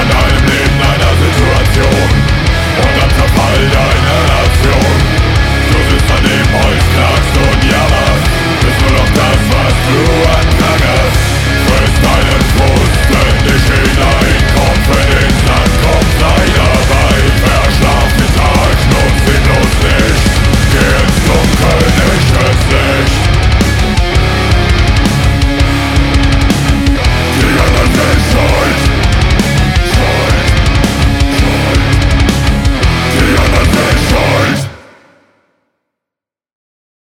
an einem Leben, einer Situation. Und am Zerfall dein